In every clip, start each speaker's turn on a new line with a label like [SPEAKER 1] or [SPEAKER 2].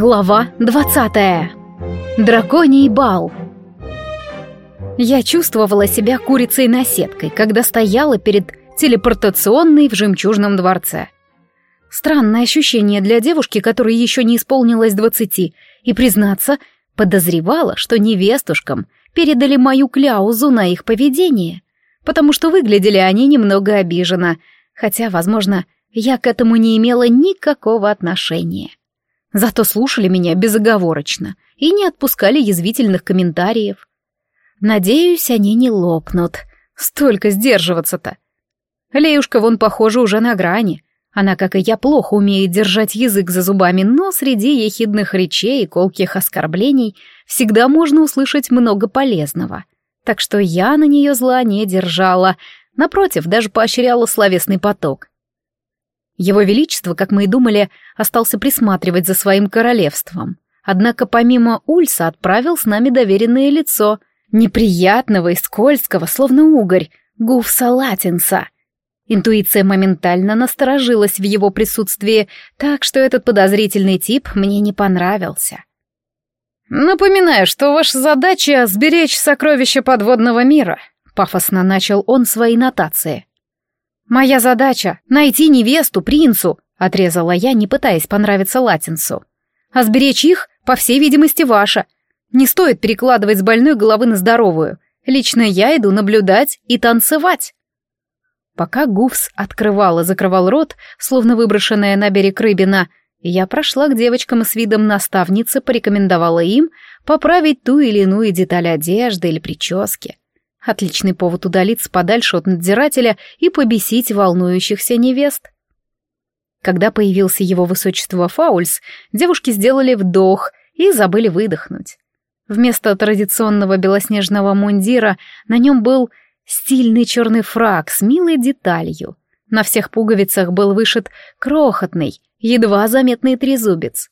[SPEAKER 1] Глава 20. Драконий бал. Я чувствовала себя курицей-наседкой, когда стояла перед телепортационной в жемчужном дворце. Странное ощущение для девушки, которой еще не исполнилось двадцати, и, признаться, подозревала, что невестушкам передали мою кляузу на их поведение, потому что выглядели они немного обиженно, хотя, возможно, я к этому не имела никакого отношения. Зато слушали меня безоговорочно и не отпускали язвительных комментариев. Надеюсь, они не лопнут. Столько сдерживаться-то. Леюшка вон, похоже, уже на грани. Она, как и я, плохо умеет держать язык за зубами, но среди ехидных речей и колких оскорблений всегда можно услышать много полезного. Так что я на нее зла не держала, напротив, даже поощряла словесный поток. Его Величество, как мы и думали, остался присматривать за своим королевством. Однако помимо Ульса отправил с нами доверенное лицо, неприятного и скользкого, словно угорь, Гуфса Латинса. Интуиция моментально насторожилась в его присутствии, так что этот подозрительный тип мне не понравился.
[SPEAKER 2] «Напоминаю, что ваша задача — сберечь сокровища подводного мира», — пафосно начал он свои нотации.
[SPEAKER 1] «Моя задача — найти невесту принцу», — отрезала я, не пытаясь понравиться латинцу. «А сберечь их, по всей видимости, ваша. Не стоит перекладывать с больной головы на здоровую. Лично я иду наблюдать и танцевать». Пока Гуфс открывал и закрывал рот, словно выброшенная на берег рыбина, я прошла к девочкам и с видом наставницы порекомендовала им поправить ту или иную деталь одежды или прически. Отличный повод удалиться подальше от надзирателя и побесить волнующихся невест. Когда появился его высочество Фаульс, девушки сделали вдох и забыли выдохнуть. Вместо традиционного белоснежного мундира на нем был стильный черный фраг с милой деталью. На всех пуговицах был вышит крохотный, едва заметный трезубец.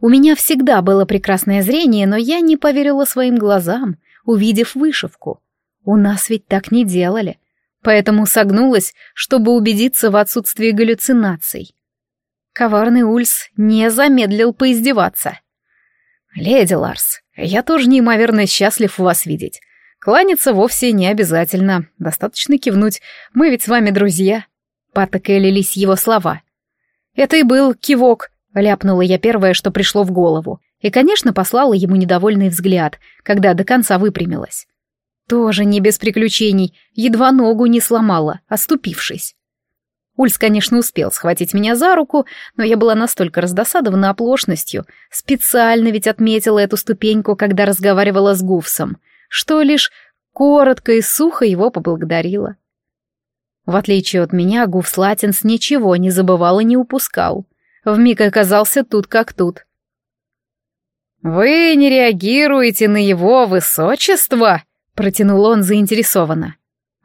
[SPEAKER 1] У меня всегда было прекрасное зрение, но я не поверила своим глазам, увидев вышивку. У нас ведь так не делали, поэтому согнулась, чтобы убедиться в отсутствии галлюцинаций. Коварный Ульс не замедлил поиздеваться. «Леди Ларс, я тоже неимоверно счастлив вас видеть. Кланяться вовсе не обязательно, достаточно кивнуть, мы ведь с вами друзья». Патокой лились его слова. «Это и был кивок», — ляпнула я первое, что пришло в голову. И, конечно, послала ему недовольный взгляд, когда до конца выпрямилась. Тоже не без приключений, едва ногу не сломала, оступившись. Ульс, конечно, успел схватить меня за руку, но я была настолько раздосадована оплошностью, специально ведь отметила эту ступеньку, когда разговаривала с Гуфсом, что лишь коротко и сухо его поблагодарила. В отличие от меня, Гуфс Латинс ничего не забывал и не упускал. Вмиг оказался тут как тут.
[SPEAKER 2] «Вы не реагируете на его высочество?» Протянул он заинтересованно.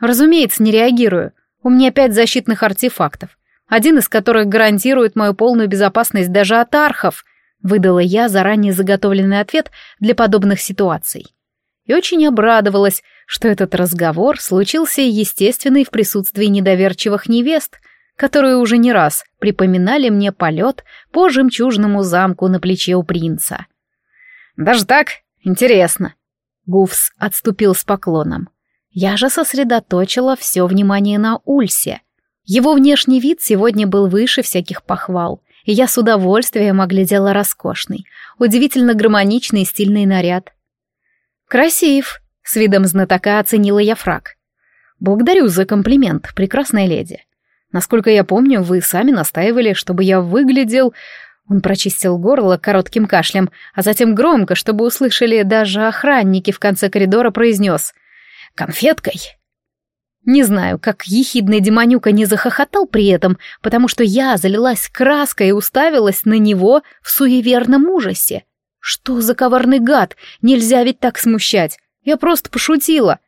[SPEAKER 1] Разумеется, не реагирую. У меня пять защитных артефактов, один из которых гарантирует мою полную безопасность даже от архов, выдала я заранее заготовленный ответ для подобных ситуаций. И очень обрадовалась, что этот разговор случился естественно и в присутствии недоверчивых невест, которые уже не раз припоминали мне полет по жемчужному замку на плече у принца.
[SPEAKER 2] «Даже так? Интересно»,
[SPEAKER 1] Гуфс отступил с поклоном. Я же сосредоточила все внимание на Ульсе. Его внешний вид сегодня был выше всяких похвал, и я с удовольствием оглядела роскошный, удивительно гармоничный и стильный наряд. «Красив», — с видом знатока оценила я фраг. «Благодарю за комплимент, прекрасная леди. Насколько я помню, вы сами настаивали, чтобы я выглядел он прочистил горло коротким кашлем, а затем громко, чтобы услышали даже охранники в конце коридора, произнес «Конфеткой». Не знаю, как ехидный демонюка не захохотал при этом, потому что я залилась краской и уставилась на него в суеверном ужасе. Что за коварный гад? Нельзя ведь так смущать. Я просто пошутила.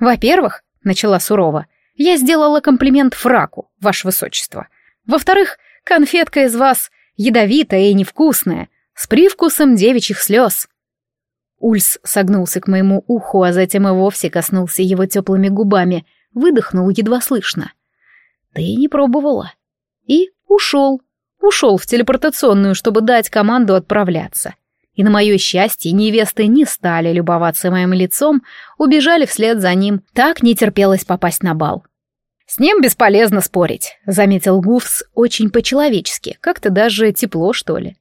[SPEAKER 1] Во-первых, начала сурово, я сделала комплимент фраку, ваше высочество. Во-вторых, конфетка из вас ядовитая и невкусная, с привкусом девичьих слез. Ульс согнулся к моему уху, а затем и вовсе коснулся его теплыми губами, выдохнул едва слышно. «Ты не пробовала». И ушел. Ушел в телепортационную, чтобы дать команду отправляться. И на мое счастье невесты не стали любоваться моим лицом, убежали вслед за ним. Так не терпелось попасть на бал. «С ним бесполезно спорить», — заметил Гуфс очень по-человечески, как-то даже тепло, что ли.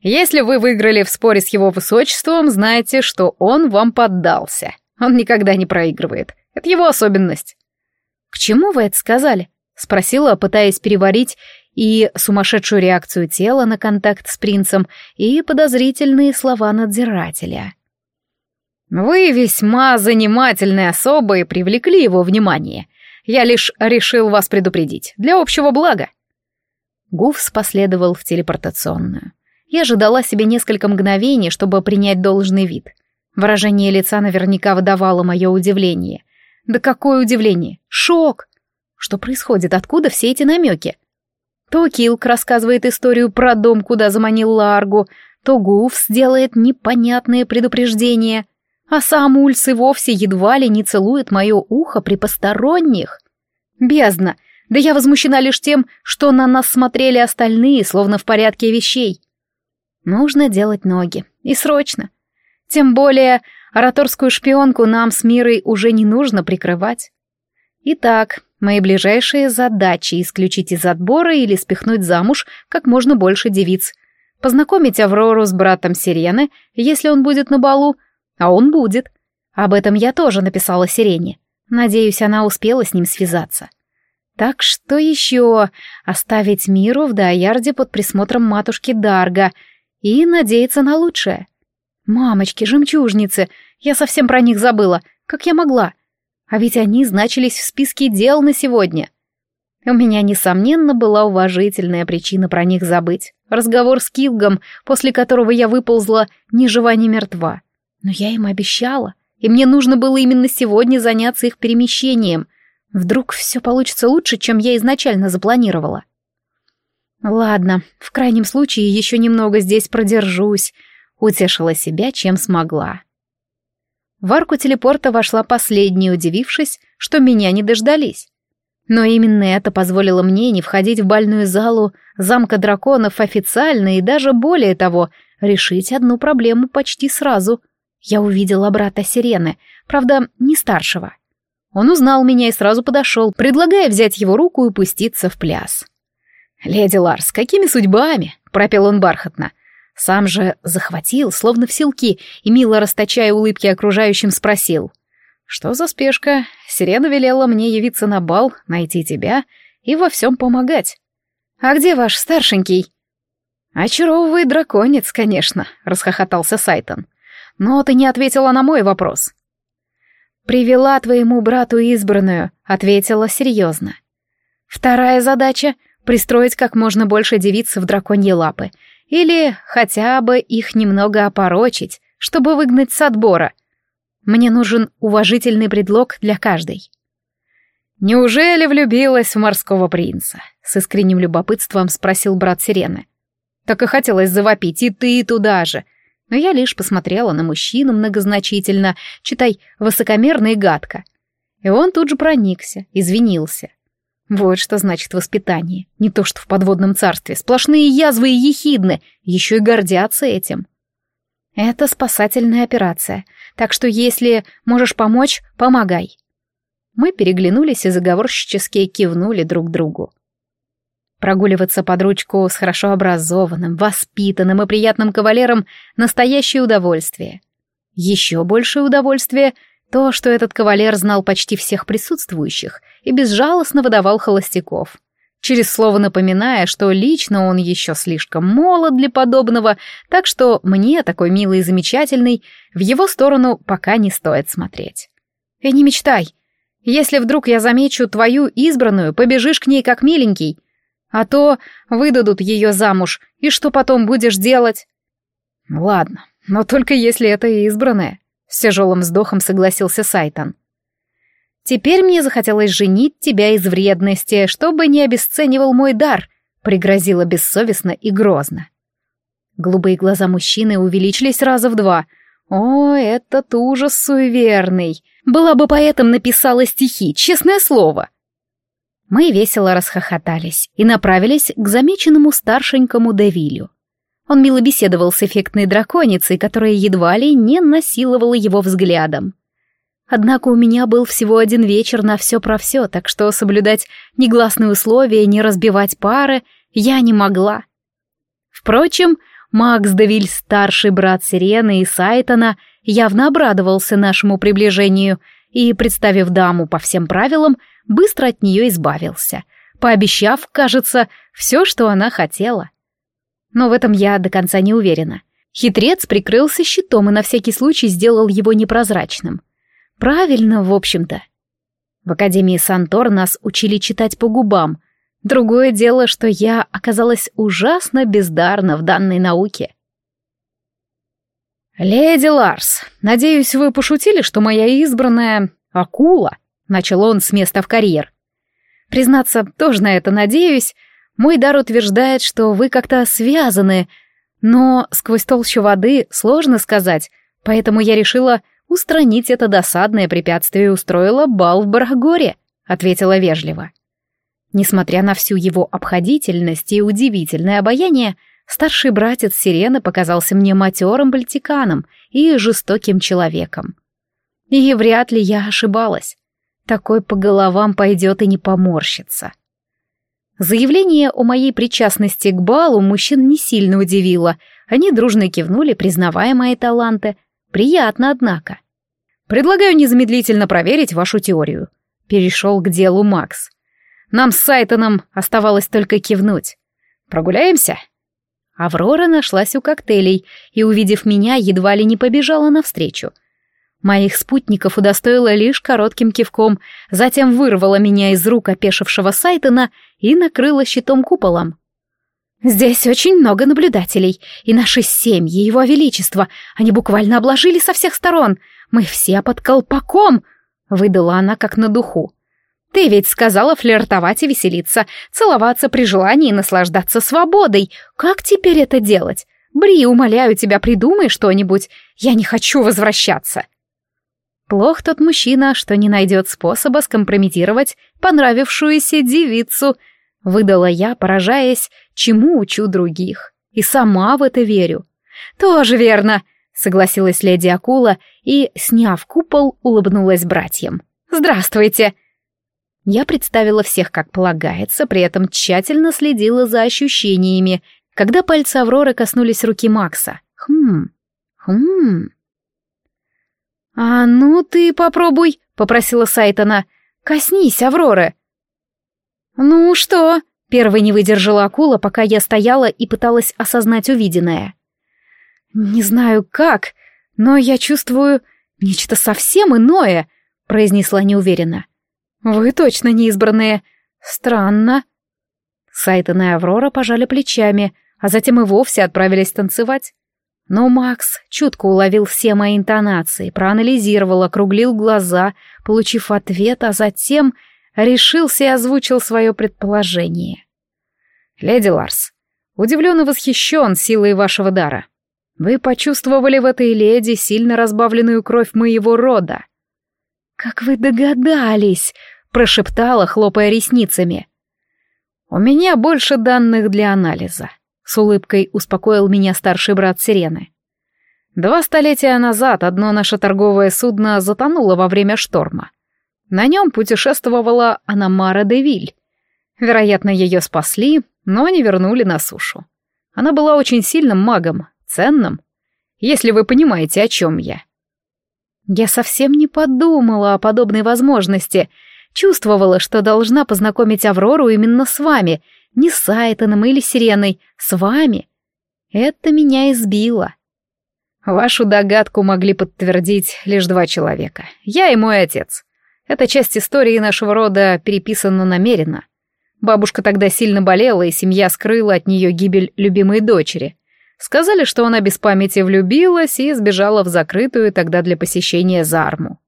[SPEAKER 1] «Если вы выиграли в споре с его высочеством, знайте, что он вам поддался. Он никогда не проигрывает. Это его особенность». «К чему вы это сказали?» — спросила, пытаясь переварить и сумасшедшую реакцию тела на контакт с принцем, и подозрительные слова надзирателя. «Вы весьма занимательные особы и привлекли его внимание. Я лишь решил вас предупредить, для общего блага». Гуфс последовал в телепортационную. Я ожидала себе несколько мгновений, чтобы принять должный вид. Выражение лица наверняка выдавало мое удивление. Да какое удивление! Шок! Что происходит? Откуда все эти намеки? То Килк рассказывает историю про дом, куда заманил Ларгу, то Гуфс делает непонятные предупреждения, а сам Ульс и вовсе едва ли не целует мое ухо при посторонних. Бездна! Да я возмущена лишь тем, что на нас смотрели остальные, словно в порядке вещей. Нужно делать ноги. И срочно. Тем более, ораторскую шпионку нам с Мирой уже не нужно прикрывать. Итак, Мои ближайшие задачи — исключить из отбора или спихнуть замуж как можно больше девиц. Познакомить Аврору с братом Сирены, если он будет на балу. А он будет. Об этом я тоже написала Сирене. Надеюсь, она успела с ним связаться. Так что еще? Оставить миру в Дайярде под присмотром матушки Дарга и надеяться на лучшее. Мамочки, жемчужницы, я совсем про них забыла. Как я могла? — а ведь они значились в списке дел на сегодня. У меня, несомненно, была уважительная причина про них забыть. Разговор с Килгом, после которого я выползла ни жива, ни мертва. Но я им обещала, и мне нужно было именно сегодня заняться их перемещением. Вдруг все получится лучше, чем я изначально запланировала. Ладно, в крайнем случае еще немного здесь продержусь. Утешила себя, чем смогла. В арку телепорта вошла последняя, удивившись, что меня не дождались. Но именно это позволило мне не входить в бальную залу замка драконов официально и даже более того, решить одну проблему почти сразу. Я увидела брата Сирены, правда, не старшего. Он узнал меня и сразу подошел, предлагая взять его руку и пуститься в пляс. «Леди Ларс, какими судьбами?» — пропел он бархатно — сам же захватил, словно в силки, и, мило расточая улыбки окружающим, спросил. «Что за спешка? Сирена велела мне явиться на бал, найти тебя и во всем помогать. А где ваш старшенький?» «Очаровывает драконец, конечно», — расхохотался Сайтон. «Но ты не ответила на мой вопрос». «Привела твоему брату избранную», — ответила серьезно. «Вторая задача — пристроить как можно больше девиц в драконьи лапы — или хотя бы их немного опорочить, чтобы выгнать с отбора. Мне нужен уважительный предлог для каждой. «Неужели влюбилась в морского принца?» — с искренним любопытством спросил брат Сирены. Так и хотелось завопить, и ты туда же. Но я лишь посмотрела на мужчину многозначительно, читай, высокомерно и гадко. И он тут же проникся, извинился. Вот что значит воспитание. Не то что в подводном царстве. Сплошные язвы и ехидны. Еще и гордятся этим. Это спасательная операция. Так что если можешь помочь, помогай. Мы переглянулись и заговорщически кивнули друг другу. Прогуливаться под ручку с хорошо образованным, воспитанным и приятным кавалером — настоящее удовольствие. Еще большее удовольствие — то, что этот кавалер знал почти всех присутствующих и безжалостно выдавал холостяков, через слово напоминая, что лично он еще слишком молод для подобного, так что мне, такой милый и замечательный, в его сторону пока не стоит смотреть. И не мечтай. Если вдруг я замечу твою избранную, побежишь к ней как миленький. А то выдадут ее замуж, и что потом будешь делать? Ладно, но только если это избранная. С тяжелым вздохом согласился Сайтон. «Теперь мне захотелось женить тебя из вредности, чтобы не обесценивал мой дар», — пригрозила бессовестно и грозно. Голубые глаза мужчины увеличились раза в два. «О, этот ужас суеверный! Была бы поэтом, написала стихи, честное слово!» Мы весело расхохотались и направились к замеченному старшенькому Девилю. Он мило беседовал с эффектной драконицей, которая едва ли не насиловала его взглядом. Однако у меня был всего один вечер на все про все, так что соблюдать негласные условия, не разбивать пары я не могла. Впрочем, Макс Девиль, старший брат Сирены и Сайтона, явно обрадовался нашему приближению и, представив даму по всем правилам, быстро от нее избавился, пообещав, кажется, все, что она хотела. Но в этом я до конца не уверена. Хитрец прикрылся щитом и на всякий случай сделал его непрозрачным. Правильно, в общем-то. В Академии Сантор нас учили читать по губам. Другое дело, что я оказалась ужасно бездарна в данной науке.
[SPEAKER 2] «Леди Ларс, надеюсь, вы пошутили, что моя избранная — акула?» — начал он с места в карьер. «Признаться, тоже на это надеюсь. Мой дар утверждает, что вы как-то связаны, но сквозь толщу воды сложно сказать, поэтому я решила устранить это досадное препятствие и устроила бал в Барагоре», — ответила вежливо. Несмотря на всю его обходительность и удивительное обаяние, старший братец Сирены показался мне матерым политиканом и жестоким человеком. И вряд ли я ошибалась. Такой по головам пойдет и не поморщится. Заявление о моей причастности к балу мужчин не сильно удивило. Они дружно кивнули, признавая мои таланты. Приятно, однако. Предлагаю незамедлительно проверить вашу теорию. Перешел к делу Макс. Нам с Сайтоном оставалось только кивнуть. Прогуляемся? Аврора нашлась у коктейлей и, увидев меня, едва ли не побежала навстречу — Моих спутников удостоила лишь коротким кивком, затем вырвала меня из рук опешившего Сайтона и накрыла щитом-куполом. «Здесь очень много наблюдателей, и наши семьи, его величество, они буквально обложили со всех сторон. Мы все под колпаком!» — выдала она как на духу. «Ты ведь сказала флиртовать и веселиться, целоваться при желании и наслаждаться свободой. Как теперь это делать? Бри, умоляю тебя, придумай что-нибудь. Я не хочу возвращаться». Плох тот мужчина, что не найдет способа скомпрометировать понравившуюся девицу, выдала я, поражаясь, чему учу других. И сама в это верю. Тоже верно, согласилась леди Акула и, сняв купол, улыбнулась братьям. Здравствуйте! Я представила всех как полагается, при этом тщательно следила за ощущениями, когда пальцы Авроры коснулись руки Макса. Хм, хм... «А ну ты попробуй», — попросила Сайтона. «Коснись, Авроры». «Ну что?» — первой не выдержала акула, пока я стояла и пыталась осознать увиденное. «Не знаю как, но я чувствую нечто совсем иное», — произнесла неуверенно. «Вы точно не избранные. Странно». Сайтон и Аврора пожали плечами, а затем и вовсе отправились танцевать. Но Макс чутко уловил все мои интонации, проанализировал, округлил глаза, получив ответ, а затем решился и озвучил свое предположение. «Леди Ларс, удивлен и восхищен силой вашего дара. Вы почувствовали в этой леди сильно разбавленную кровь моего рода». «Как вы догадались!» — прошептала, хлопая ресницами. «У меня больше данных для анализа», с улыбкой успокоил меня старший брат Сирены. Два столетия назад одно наше торговое судно затонуло во время шторма. На нем путешествовала Анамара де Виль. Вероятно, ее спасли, но не вернули на сушу. Она была очень сильным магом, ценным, если вы понимаете, о чем я. Я совсем не подумала о подобной возможности, чувствовала, что должна познакомить Аврору именно с вами — не с Сайтоном или Сиреной, с вами. Это меня избило. Вашу догадку могли подтвердить лишь два человека. Я и мой отец. Эта часть истории нашего рода переписана намеренно. Бабушка тогда сильно болела, и семья скрыла от нее гибель любимой дочери. Сказали, что она без памяти влюбилась и сбежала в закрытую тогда для посещения Зарму.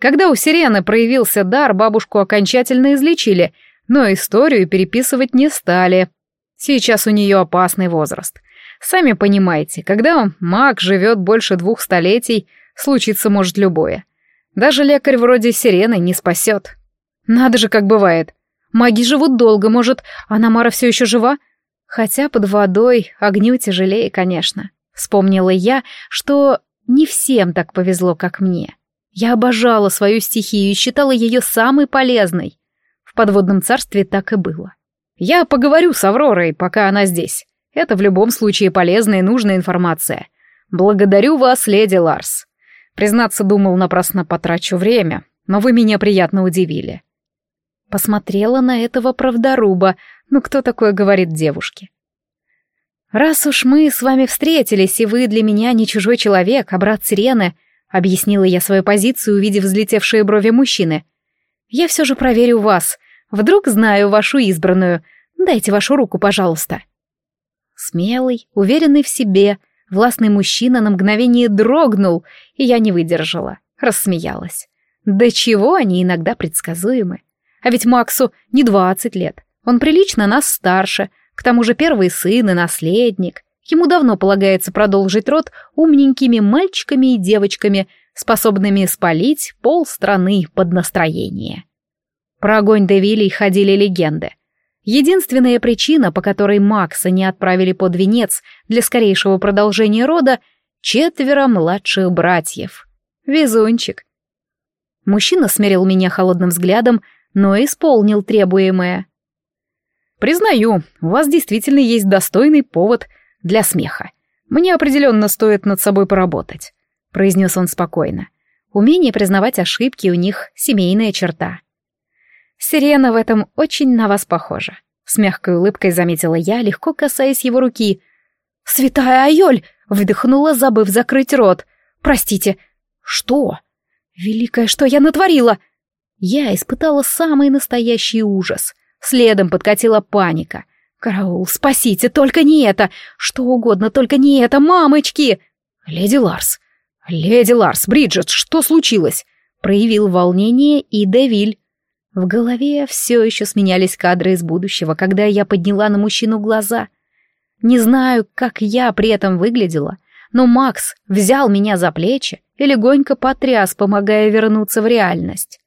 [SPEAKER 2] Когда у Сирены проявился дар, бабушку окончательно излечили, но историю переписывать не стали. Сейчас у нее опасный возраст. Сами понимаете, когда маг живет больше двух столетий, случиться может любое. Даже лекарь вроде Сирены не спасет. Надо же, как бывает.
[SPEAKER 1] Маги живут долго, может, а Намара все еще жива? Хотя под водой огню тяжелее, конечно. Вспомнила я, что не всем так повезло, как мне. Я обожала свою стихию и считала ее самой полезной. В подводном царстве так и было. Я поговорю с Авророй, пока она здесь. Это в любом случае полезная и нужная информация. Благодарю вас, леди Ларс. Признаться, думал, напрасно потрачу время, но вы меня приятно удивили. Посмотрела на этого правдоруба. Ну кто такое говорит девушке? «Раз уж мы с вами встретились, и вы для меня не чужой человек, а брат Сирены», — объяснила я свою позицию, увидев взлетевшие брови мужчины, — «я все же проверю вас. Вдруг знаю вашу избранную. Дайте вашу руку, пожалуйста». Смелый, уверенный в себе, властный мужчина на мгновение дрогнул, и я не выдержала, рассмеялась. Да чего они иногда предсказуемы. А ведь Максу не двадцать лет, он прилично нас старше — к тому же первый сын и наследник. Ему давно полагается продолжить род умненькими мальчиками и девочками, способными спалить пол страны под настроение. Про огонь Девилей ходили легенды. Единственная причина, по которой Макса не отправили под венец для скорейшего продолжения рода — четверо младших братьев. Везунчик. Мужчина смерил меня холодным взглядом, но исполнил требуемое. Признаю, у вас действительно есть достойный повод для смеха. Мне определенно стоит над собой поработать», — произнес он спокойно. Умение признавать ошибки у них — семейная черта. «Сирена в этом очень на вас похожа», — с мягкой улыбкой заметила я, легко касаясь его руки. «Святая Айоль!» — выдохнула, забыв закрыть рот. «Простите». «Что?» «Великое, что я натворила!» Я испытала самый настоящий ужас — Следом подкатила паника. «Караул, спасите, только не это! Что угодно, только не это, мамочки!» «Леди Ларс! Леди Ларс, Бриджит, что случилось?» Проявил волнение и Девиль. В голове все еще сменялись кадры из будущего, когда я подняла на мужчину глаза. Не знаю, как я при этом выглядела, но Макс взял меня за плечи и легонько потряс, помогая вернуться в реальность.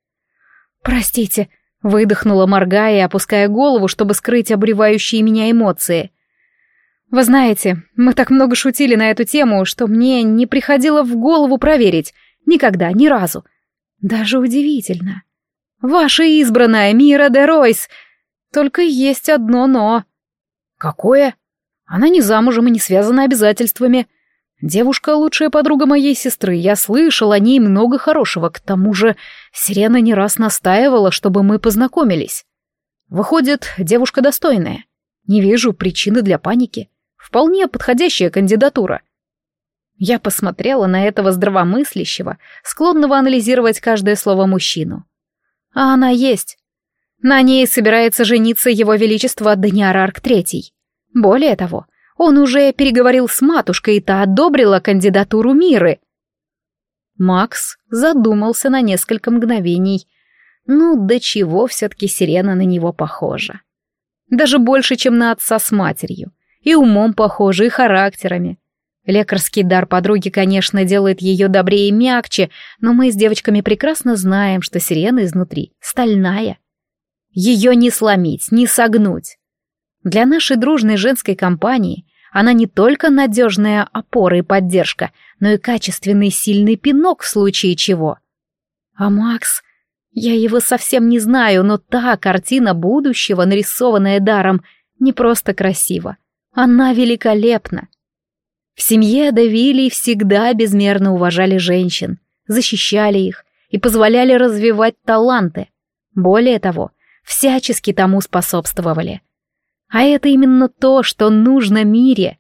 [SPEAKER 1] «Простите», Выдохнула, моргая и опуская голову, чтобы скрыть обревающие меня эмоции. «Вы знаете, мы так много шутили на эту тему, что мне не приходило в голову проверить. Никогда, ни разу. Даже удивительно. Ваша избранная Мира де Ройс. Только есть одно «но». «Какое?» Она не замужем и не связана обязательствами. Девушка — лучшая подруга моей сестры, я слышал о ней много хорошего, к тому же Сирена не раз настаивала, чтобы мы познакомились. Выходит, девушка достойная. Не вижу причины для паники. Вполне подходящая кандидатура. Я посмотрела на этого здравомыслящего, склонного анализировать каждое слово мужчину. А она есть. На ней собирается жениться его величество Даниарарк Третий. Более того, он уже переговорил с матушкой, и та одобрила кандидатуру Миры. Макс задумался на несколько мгновений. Ну, до чего все-таки сирена на него похожа. Даже больше, чем на отца с матерью. И умом похожа, и характерами. Лекарский дар подруги, конечно, делает ее добрее и мягче, но мы с девочками прекрасно знаем, что сирена изнутри стальная. Ее не сломить, не согнуть. Для нашей дружной женской компании она не только надежная опора и поддержка, но и качественный сильный пинок в случае чего. А Макс... Я его совсем не знаю, но та картина будущего, нарисованная даром, не просто красива. Она великолепна. В семье Давилий всегда безмерно уважали женщин, защищали их и позволяли развивать таланты. Более того, всячески тому способствовали. А это именно то, что нужно мире.